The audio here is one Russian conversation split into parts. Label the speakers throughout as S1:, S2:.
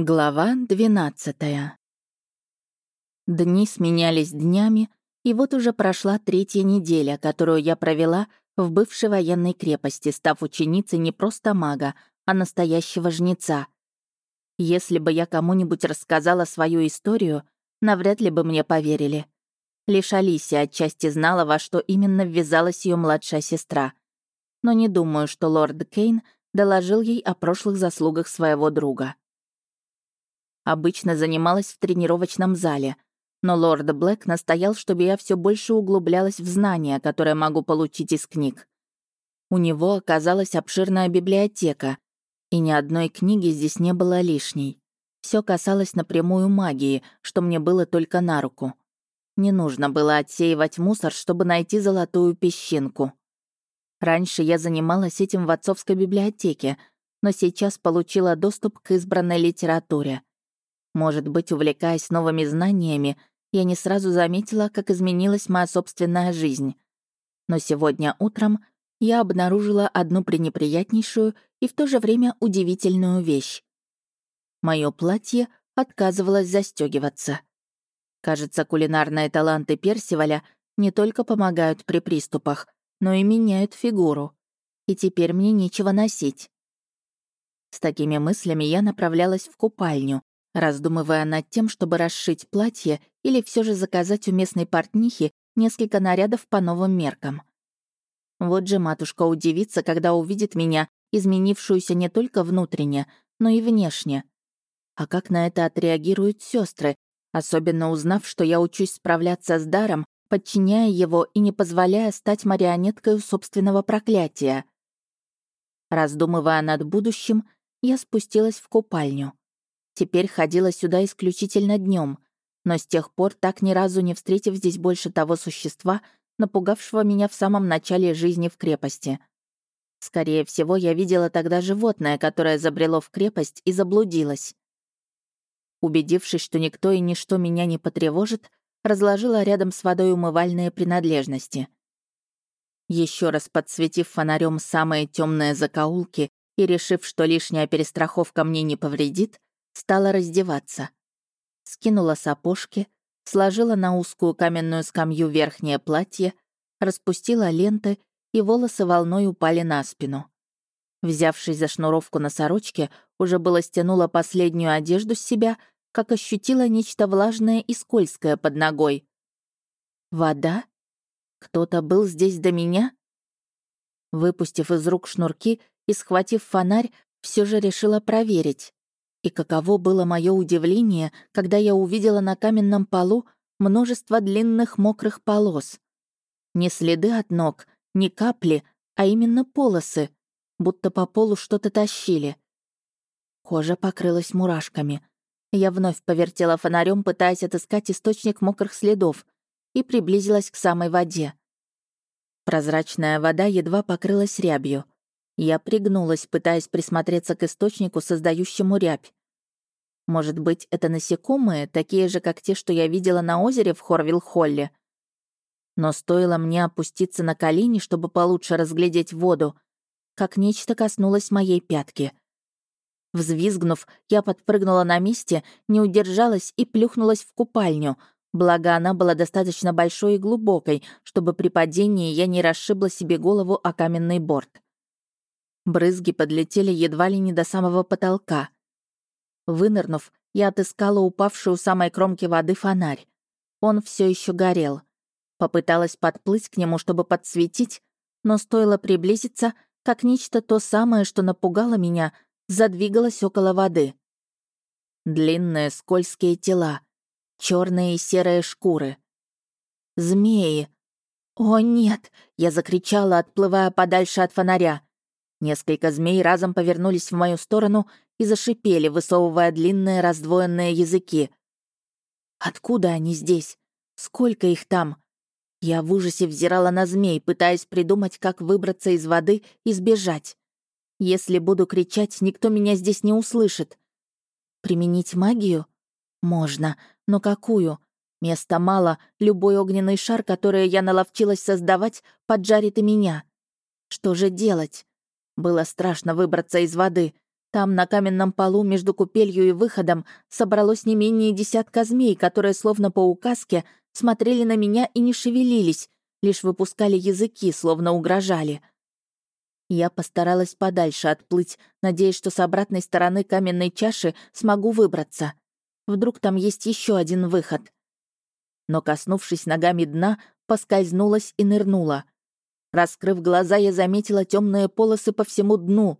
S1: Глава 12 Дни сменялись днями, и вот уже прошла третья неделя, которую я провела в бывшей военной крепости, став ученицей не просто мага, а настоящего жнеца. Если бы я кому-нибудь рассказала свою историю, навряд ли бы мне поверили. Лишь Алисия отчасти знала, во что именно ввязалась ее младшая сестра. Но не думаю, что лорд Кейн доложил ей о прошлых заслугах своего друга. Обычно занималась в тренировочном зале, но лорд Блэк настоял, чтобы я все больше углублялась в знания, которые могу получить из книг. У него оказалась обширная библиотека, и ни одной книги здесь не было лишней. Все касалось напрямую магии, что мне было только на руку. Не нужно было отсеивать мусор, чтобы найти золотую песчинку. Раньше я занималась этим в отцовской библиотеке, но сейчас получила доступ к избранной литературе. Может быть, увлекаясь новыми знаниями, я не сразу заметила, как изменилась моя собственная жизнь. Но сегодня утром я обнаружила одну пренеприятнейшую и в то же время удивительную вещь. Моё платье отказывалось застегиваться. Кажется, кулинарные таланты Персиваля не только помогают при приступах, но и меняют фигуру. И теперь мне нечего носить. С такими мыслями я направлялась в купальню, раздумывая над тем, чтобы расшить платье или все же заказать у местной портнихи несколько нарядов по новым меркам. Вот же матушка удивится, когда увидит меня, изменившуюся не только внутренне, но и внешне. А как на это отреагируют сестры, особенно узнав, что я учусь справляться с даром, подчиняя его и не позволяя стать марионеткой у собственного проклятия. Раздумывая над будущим, я спустилась в купальню. Теперь ходила сюда исключительно днем, но с тех пор так ни разу не встретив здесь больше того существа, напугавшего меня в самом начале жизни в крепости. Скорее всего, я видела тогда животное, которое забрело в крепость и заблудилось. Убедившись, что никто и ничто меня не потревожит, разложила рядом с водой умывальные принадлежности. Еще раз подсветив фонарем самые темные закоулки и решив, что лишняя перестраховка мне не повредит, стала раздеваться. Скинула сапожки, сложила на узкую каменную скамью верхнее платье, распустила ленты, и волосы волной упали на спину. Взявшись за шнуровку на сорочке, уже было стянула последнюю одежду с себя, как ощутила нечто влажное и скользкое под ногой. Вода? Кто-то был здесь до меня? Выпустив из рук шнурки и схватив фонарь, все же решила проверить. И каково было мое удивление, когда я увидела на каменном полу множество длинных мокрых полос. Не следы от ног, не капли, а именно полосы, будто по полу что-то тащили. Кожа покрылась мурашками. Я вновь повертела фонарем, пытаясь отыскать источник мокрых следов, и приблизилась к самой воде. Прозрачная вода едва покрылась рябью — я пригнулась, пытаясь присмотреться к источнику, создающему рябь. Может быть, это насекомые, такие же, как те, что я видела на озере в Хорвилл-Холле? Но стоило мне опуститься на колени, чтобы получше разглядеть воду, как нечто коснулось моей пятки. Взвизгнув, я подпрыгнула на месте, не удержалась и плюхнулась в купальню, благо она была достаточно большой и глубокой, чтобы при падении я не расшибла себе голову о каменный борт. Брызги подлетели едва ли не до самого потолка. Вынырнув, я отыскала упавшую у самой кромки воды фонарь. Он все еще горел. Попыталась подплыть к нему, чтобы подсветить, но стоило приблизиться, как нечто то самое, что напугало меня, задвигалось около воды. Длинные скользкие тела, черные и серые шкуры. Змеи. «О, нет!» — я закричала, отплывая подальше от фонаря. Несколько змей разом повернулись в мою сторону и зашипели, высовывая длинные раздвоенные языки. Откуда они здесь? Сколько их там? Я в ужасе взирала на змей, пытаясь придумать, как выбраться из воды и сбежать. Если буду кричать, никто меня здесь не услышит. Применить магию? Можно, но какую? Места мало, любой огненный шар, который я наловчилась создавать, поджарит и меня. Что же делать? Было страшно выбраться из воды. Там, на каменном полу, между купелью и выходом, собралось не менее десятка змей, которые, словно по указке, смотрели на меня и не шевелились, лишь выпускали языки, словно угрожали. Я постаралась подальше отплыть, надеясь, что с обратной стороны каменной чаши смогу выбраться. Вдруг там есть еще один выход. Но, коснувшись ногами дна, поскользнулась и нырнула. Раскрыв глаза, я заметила темные полосы по всему дну.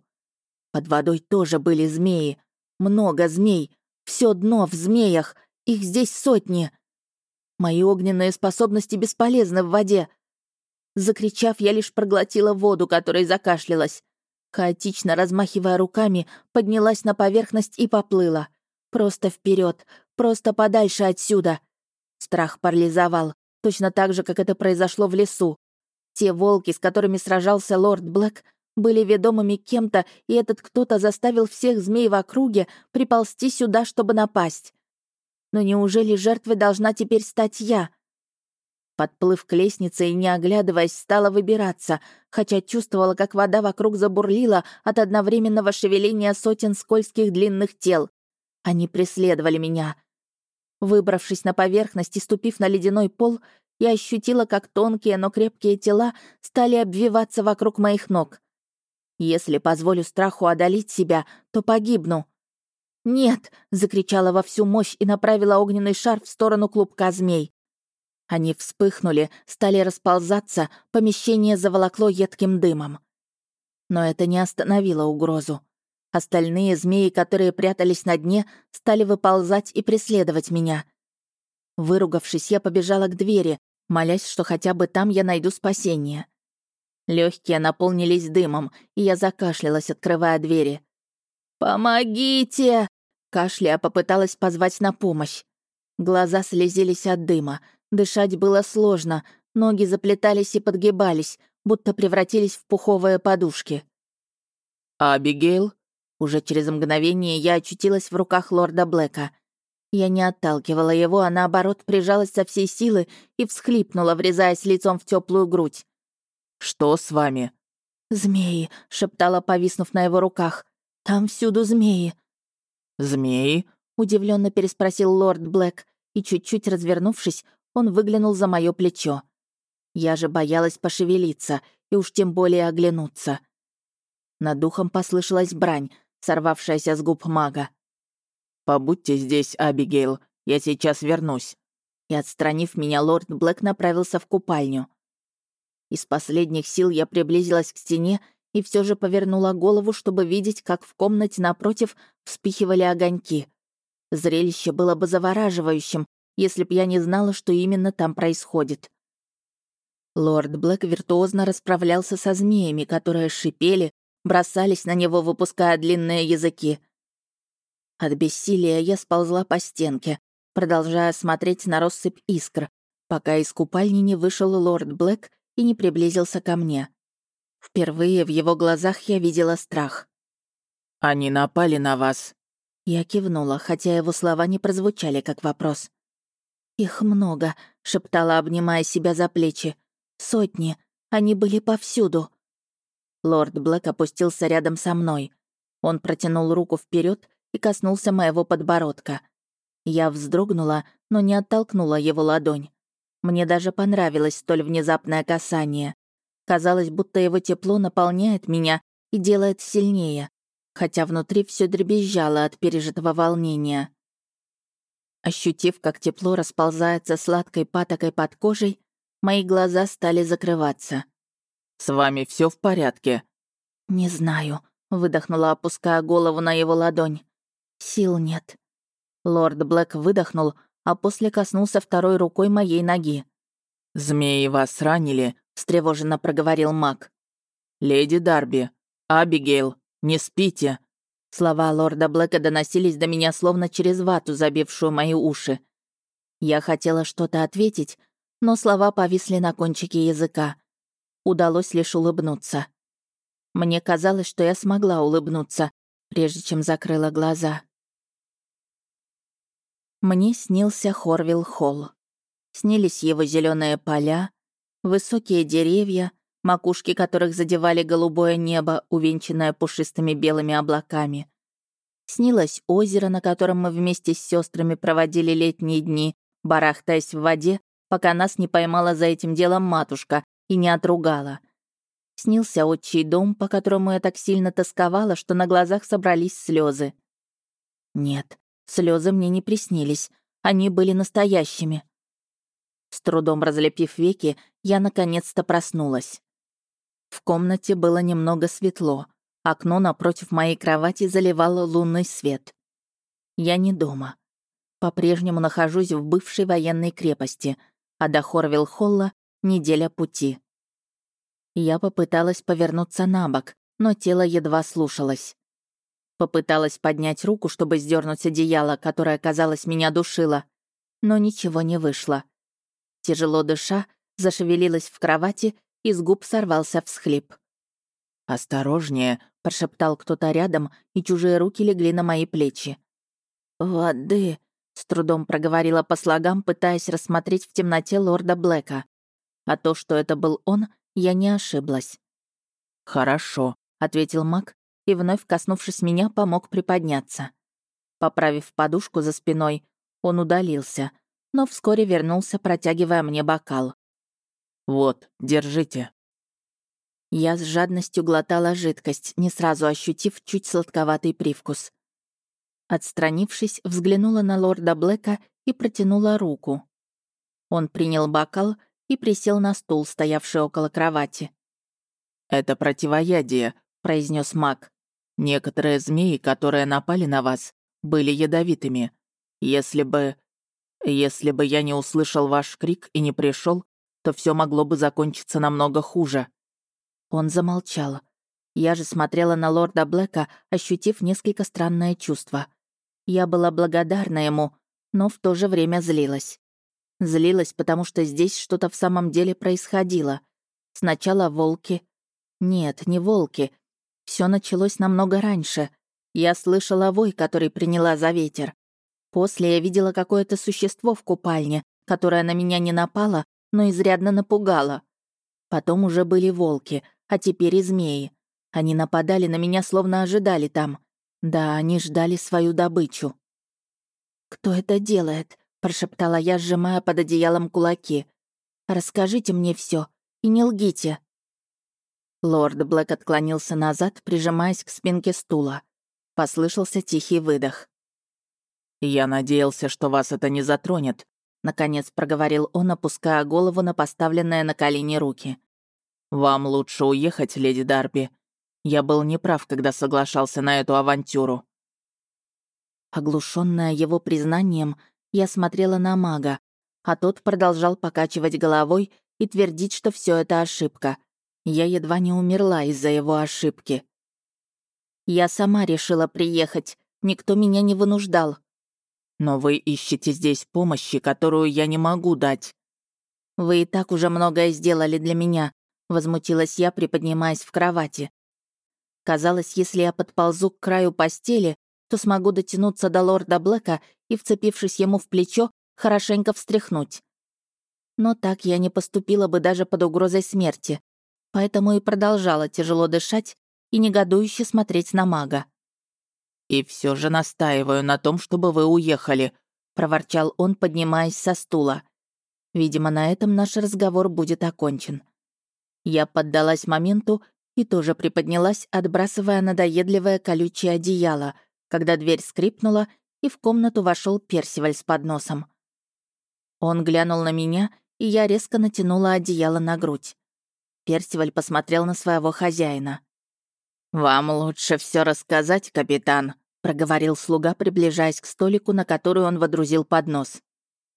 S1: Под водой тоже были змеи. Много змей. Все дно в змеях. Их здесь сотни. Мои огненные способности бесполезны в воде. Закричав, я лишь проглотила воду, которой закашлялась. Хаотично размахивая руками, поднялась на поверхность и поплыла. Просто вперед, просто подальше отсюда. Страх парализовал, точно так же, как это произошло в лесу. Те волки, с которыми сражался лорд Блэк, были ведомыми кем-то, и этот кто-то заставил всех змей в округе приползти сюда, чтобы напасть. Но неужели жертвой должна теперь стать я? Подплыв к лестнице и не оглядываясь, стала выбираться, хотя чувствовала, как вода вокруг забурлила от одновременного шевеления сотен скользких длинных тел. Они преследовали меня. Выбравшись на поверхность и ступив на ледяной пол, я ощутила, как тонкие, но крепкие тела стали обвиваться вокруг моих ног. Если позволю страху одолеть себя, то погибну. «Нет!» — закричала во всю мощь и направила огненный шар в сторону клубка змей. Они вспыхнули, стали расползаться, помещение заволокло едким дымом. Но это не остановило угрозу. Остальные змеи, которые прятались на дне, стали выползать и преследовать меня. Выругавшись, я побежала к двери, молясь, что хотя бы там я найду спасение. Легкие наполнились дымом, и я закашлялась, открывая двери. «Помогите!» Кашляя попыталась позвать на помощь. Глаза слезились от дыма. Дышать было сложно, ноги заплетались и подгибались, будто превратились в пуховые подушки.
S2: «Абигейл?»
S1: Уже через мгновение я очутилась в руках лорда Блэка. Я не отталкивала его, а наоборот прижалась со всей силы и всхлипнула, врезаясь лицом в теплую грудь.
S2: «Что с вами?»
S1: «Змеи», — шептала, повиснув на его руках. «Там всюду змеи».
S2: «Змеи?»
S1: — удивленно переспросил лорд Блэк, и, чуть-чуть развернувшись, он выглянул за мое плечо. Я же боялась пошевелиться и уж тем более оглянуться. Над духом послышалась брань, сорвавшаяся с губ мага.
S2: «Побудьте здесь, Абигейл, я сейчас вернусь».
S1: И, отстранив меня, лорд Блэк направился в купальню. Из последних сил я приблизилась к стене и все же повернула голову, чтобы видеть, как в комнате напротив вспихивали огоньки. Зрелище было бы завораживающим, если б я не знала, что именно там происходит. Лорд Блэк виртуозно расправлялся со змеями, которые шипели, бросались на него, выпуская длинные языки. От бессилия я сползла по стенке, продолжая смотреть на россыпь искр, пока из купальни не вышел лорд Блэк и не приблизился ко мне. Впервые в его глазах я видела страх.
S2: «Они напали на вас».
S1: Я кивнула, хотя его слова не прозвучали как вопрос. «Их много», — шептала, обнимая себя за плечи. «Сотни. Они были повсюду». Лорд Блэк опустился рядом со мной. Он протянул руку вперед и коснулся моего подбородка. Я вздрогнула, но не оттолкнула его ладонь. Мне даже понравилось столь внезапное касание. Казалось, будто его тепло наполняет меня и делает сильнее, хотя внутри все дребезжало от пережитого волнения. Ощутив, как тепло расползается сладкой патокой под кожей, мои глаза стали закрываться.
S2: «С вами все в порядке?»
S1: «Не знаю», — выдохнула, опуская голову на его ладонь. «Сил нет». Лорд Блэк выдохнул, а после коснулся второй рукой моей ноги.
S2: «Змеи вас ранили?»
S1: — встревоженно проговорил маг.
S2: «Леди Дарби, Абигейл, не спите!»
S1: Слова лорда Блэка доносились до меня словно через вату, забившую мои уши. Я хотела что-то ответить, но слова повисли на кончике языка. Удалось лишь улыбнуться. Мне казалось, что я смогла улыбнуться, прежде чем закрыла глаза. Мне снился Хорвилл Холл. Снились его зеленые поля, высокие деревья, макушки которых задевали голубое небо, увенчанное пушистыми белыми облаками. Снилось озеро, на котором мы вместе с сестрами проводили летние дни, барахтаясь в воде, пока нас не поймала за этим делом матушка и не отругала. Снился отчий дом, по которому я так сильно тосковала, что на глазах собрались слезы. Нет, слезы мне не приснились, они были настоящими. С трудом разлепив веки, я наконец-то проснулась. В комнате было немного светло. Окно напротив моей кровати заливало лунный свет. Я не дома. По-прежнему нахожусь в бывшей военной крепости, а до Хорвилл-Холла неделя пути. Я попыталась повернуться на бок, но тело едва слушалось. Попыталась поднять руку, чтобы сдернуть одеяло, которое, казалось, меня душило, но ничего не вышло. Тяжело дыша, зашевелилась в кровати, и с губ сорвался всхлип.
S2: «Осторожнее», — прошептал кто-то рядом,
S1: и чужие руки легли на мои плечи. «Воды», — с трудом проговорила по слогам, пытаясь рассмотреть в темноте лорда Блэка. А то, что это был он, я не ошиблась.
S2: «Хорошо», —
S1: ответил маг и, вновь коснувшись меня, помог приподняться. Поправив подушку за спиной, он удалился, но вскоре вернулся, протягивая мне бокал.
S2: «Вот, держите».
S1: Я с жадностью глотала жидкость, не сразу ощутив чуть сладковатый привкус. Отстранившись, взглянула на лорда Блэка и протянула руку. Он принял бокал и присел на стул, стоявший около кровати.
S2: «Это противоядие», — произнес маг. Некоторые змеи, которые напали на вас, были ядовитыми. Если бы... Если бы я не услышал ваш крик и не пришел, то все могло бы закончиться намного хуже».
S1: Он замолчал. Я же смотрела на лорда Блэка, ощутив несколько странное чувство. Я была благодарна ему, но в то же время злилась. Злилась, потому что здесь что-то в самом деле происходило. Сначала волки. Нет, не волки, все началось намного раньше. Я слышала вой, который приняла за ветер. После я видела какое-то существо в купальне, которое на меня не напало, но изрядно напугало. Потом уже были волки, а теперь и змеи. Они нападали на меня, словно ожидали там. Да, они ждали свою добычу. «Кто это делает?» — прошептала я, сжимая под одеялом кулаки. «Расскажите мне все и не лгите». Лорд Блэк отклонился назад, прижимаясь к спинке стула. Послышался тихий выдох.
S2: «Я надеялся, что вас это не затронет», — наконец проговорил он, опуская голову на поставленные на колени руки. «Вам лучше уехать, леди Дарби. Я был неправ, когда соглашался на эту авантюру».
S1: Оглушенная его признанием, я смотрела на мага, а тот продолжал покачивать головой и твердить, что все это ошибка — я едва не умерла из-за его ошибки. Я сама решила приехать, никто меня не вынуждал.
S2: Но вы ищете здесь помощи, которую я не могу дать.
S1: Вы и так уже многое сделали для меня, возмутилась я, приподнимаясь в кровати. Казалось, если я подползу к краю постели, то смогу дотянуться до лорда Блэка и, вцепившись ему в плечо, хорошенько встряхнуть. Но так я не поступила бы даже под угрозой смерти поэтому и продолжала тяжело дышать и негодующе смотреть на мага.
S2: «И все же настаиваю на том, чтобы вы уехали», — проворчал он, поднимаясь со стула.
S1: Видимо, на этом наш разговор будет окончен. Я поддалась моменту и тоже приподнялась, отбрасывая надоедливое колючее одеяло, когда дверь скрипнула, и в комнату вошел Персиваль с подносом. Он глянул на меня, и я резко натянула одеяло на грудь. Персиваль посмотрел на своего хозяина.
S2: «Вам лучше все рассказать, капитан», — проговорил слуга, приближаясь к столику, на который он водрузил поднос.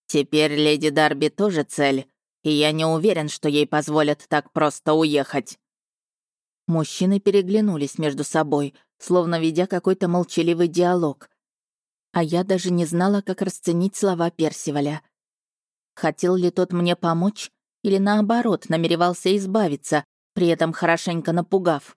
S2: «Теперь леди Дарби тоже цель, и я не уверен, что ей позволят так просто уехать».
S1: Мужчины переглянулись между собой, словно ведя какой-то молчаливый диалог. А я даже не знала, как расценить слова Персиваля. Хотел ли тот мне помочь или наоборот намеревался избавиться, при этом хорошенько напугав.